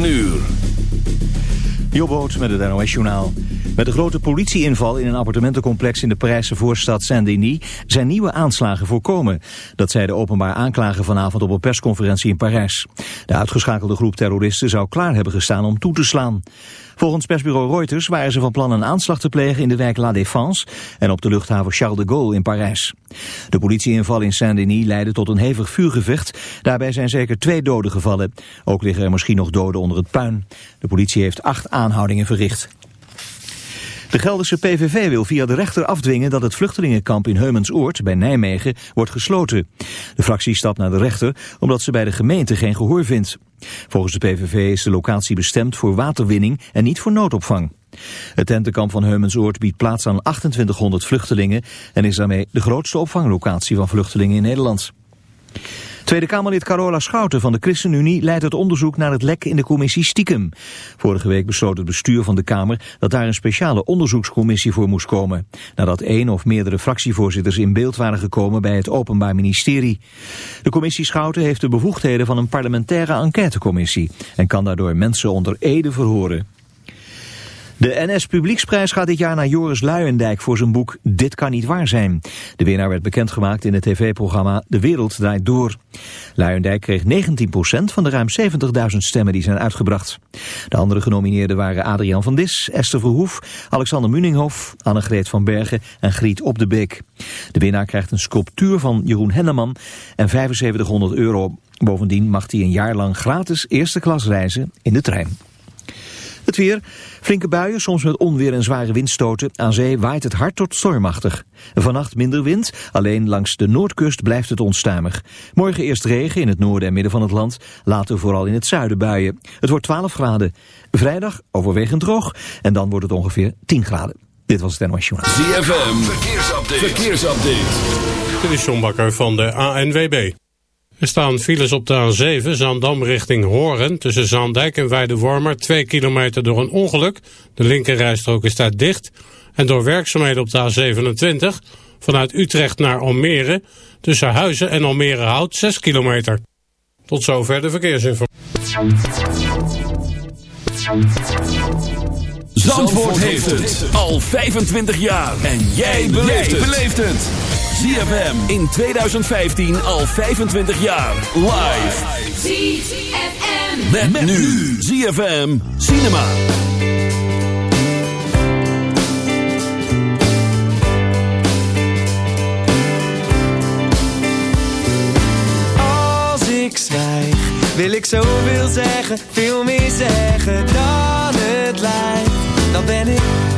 9 uur. Jobboot met het NOS Journaal. Met de grote politieinval in een appartementencomplex in de Parijse voorstad Saint-Denis zijn nieuwe aanslagen voorkomen. Dat zei de openbaar aanklager vanavond op een persconferentie in Parijs. De uitgeschakelde groep terroristen zou klaar hebben gestaan om toe te slaan. Volgens persbureau Reuters waren ze van plan een aanslag te plegen in de wijk La Défense en op de luchthaven Charles de Gaulle in Parijs. De politieinval in Saint-Denis leidde tot een hevig vuurgevecht. Daarbij zijn zeker twee doden gevallen. Ook liggen er misschien nog doden onder het puin. De politie heeft acht aanhoudingen verricht. De Gelderse PVV wil via de rechter afdwingen dat het vluchtelingenkamp in Heumensoord bij Nijmegen wordt gesloten. De fractie stapt naar de rechter omdat ze bij de gemeente geen gehoor vindt. Volgens de PVV is de locatie bestemd voor waterwinning en niet voor noodopvang. Het tentenkamp van Heumensoord biedt plaats aan 2800 vluchtelingen en is daarmee de grootste opvanglocatie van vluchtelingen in Nederland. Tweede Kamerlid Carola Schouten van de ChristenUnie leidt het onderzoek naar het lek in de commissie Stiekem. Vorige week besloot het bestuur van de Kamer dat daar een speciale onderzoekscommissie voor moest komen. Nadat één of meerdere fractievoorzitters in beeld waren gekomen bij het Openbaar Ministerie. De commissie Schouten heeft de bevoegdheden van een parlementaire enquêtecommissie en kan daardoor mensen onder ede verhoren. De NS Publieksprijs gaat dit jaar naar Joris Luijendijk voor zijn boek Dit kan niet waar zijn. De winnaar werd bekendgemaakt in het tv-programma De Wereld Draait Door. Luijendijk kreeg 19% van de ruim 70.000 stemmen die zijn uitgebracht. De andere genomineerden waren Adriaan van Dis, Esther Verhoef, Alexander Muninghoff, Annegreet van Bergen en Griet Op de Beek. De winnaar krijgt een sculptuur van Jeroen Henneman en 7500 euro. Bovendien mag hij een jaar lang gratis eerste klas reizen in de trein. Het weer. Flinke buien, soms met onweer en zware windstoten. Aan zee waait het hard tot stormachtig. Vannacht minder wind, alleen langs de noordkust blijft het onstuimig. Morgen eerst regen in het noorden en midden van het land. Later vooral in het zuiden buien. Het wordt 12 graden. Vrijdag overwegend droog en dan wordt het ongeveer 10 graden. Dit was het NOS Journal. ZFM, verkeersupdate. verkeersupdate. Dit is John Bakker van de ANWB. Er staan files op de A7, Zaandam richting Horen. Tussen Zaandijk en Weidewormer, 2 kilometer door een ongeluk. De linkerrijstrook is daar dicht. En door werkzaamheden op de A27, vanuit Utrecht naar Almere. Tussen Huizen en Almere Hout, 6 kilometer. Tot zover de verkeersinformatie. Zandvoort heeft het al 25 jaar. En jij beleeft het. ZFM in 2015 al 25 jaar. Live. ZFM. Met, met nu. ZFM Cinema. Als ik zwijg, wil ik zoveel zeggen. Veel meer zeggen dan het lijkt. Dan ben ik...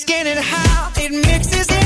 skin and how it mixes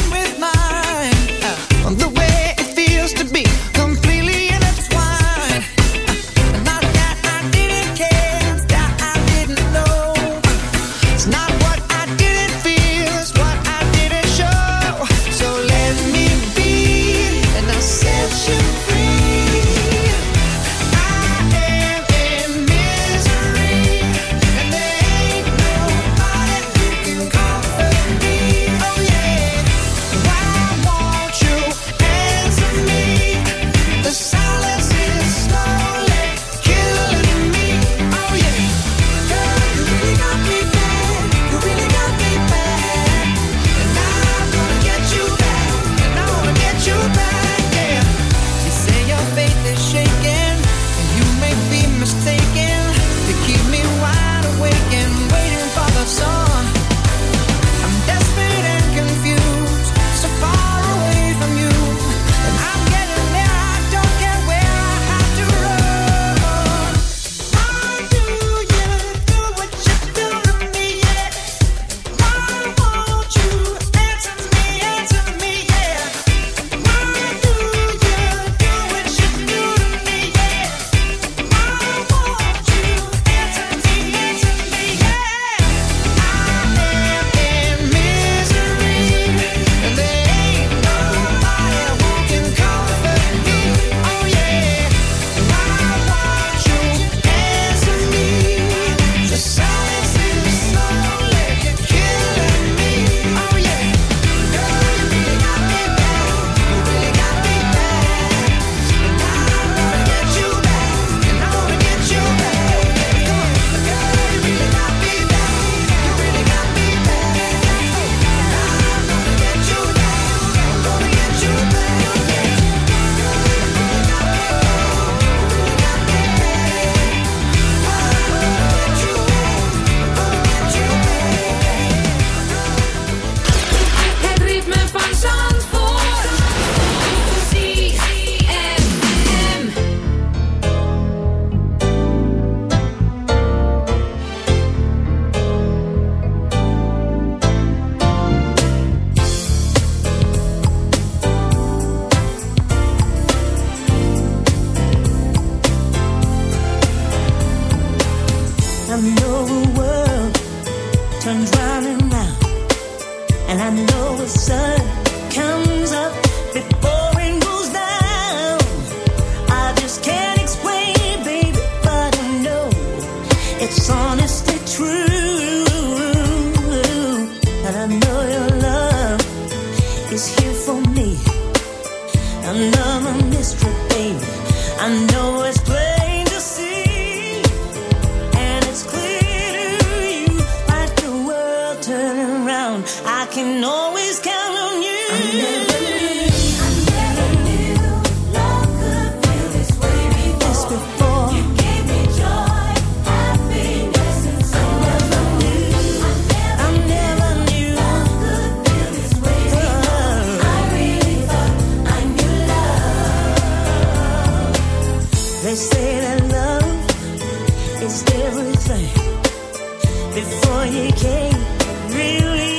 nothing before you came. Really.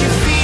you feel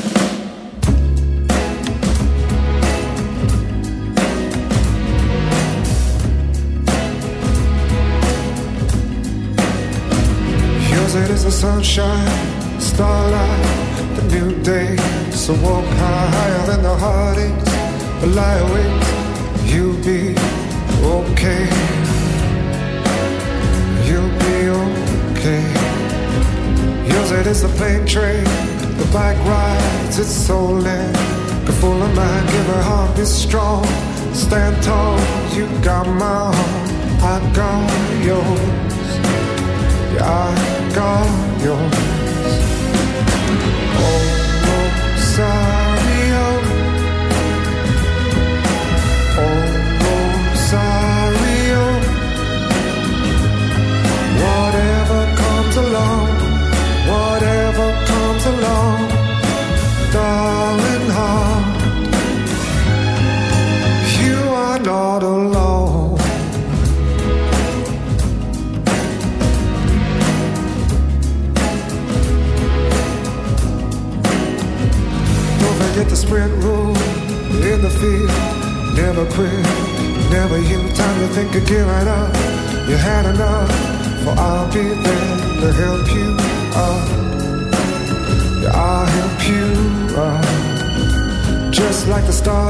Yours it is the sunshine, starlight, the new day. So walk higher than the heartaches, but lie awake, you'll be okay. You'll be okay. Yours it is the plane train, the bike rides, it's soul in. Get full of mind, give her heart, be strong. Stand tall, you got my heart, I got yours. Yeah, got yours. Oh, oh, sorry,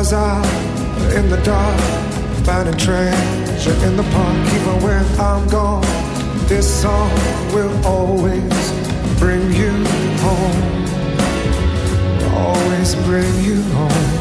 stars are in the dark, finding treasure in the park. Even when I'm gone, this song will always bring you home always bring you home.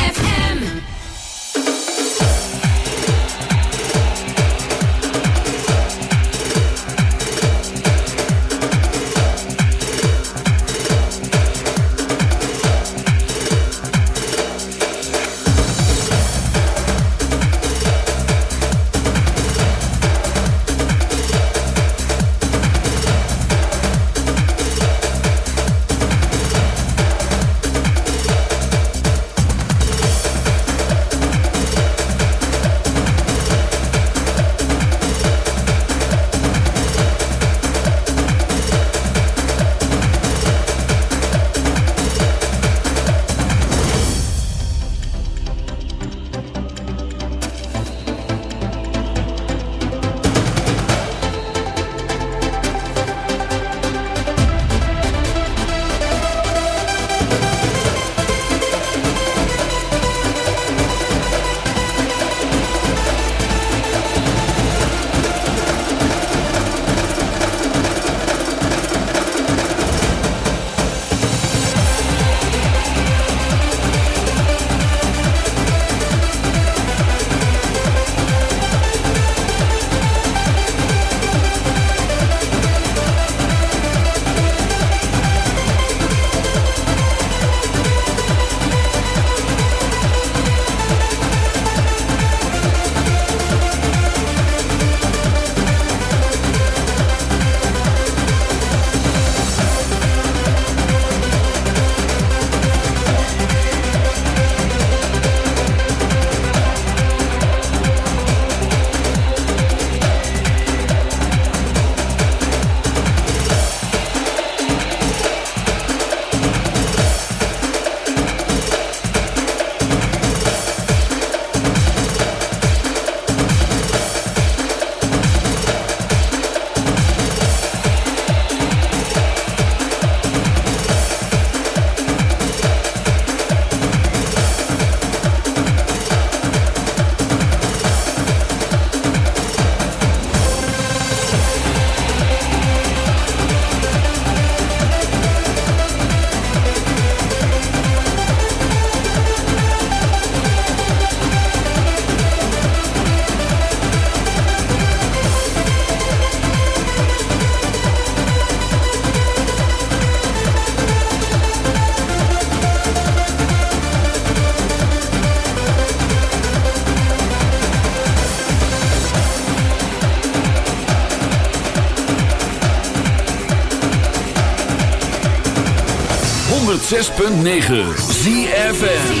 106.9 ZFM.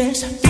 dress.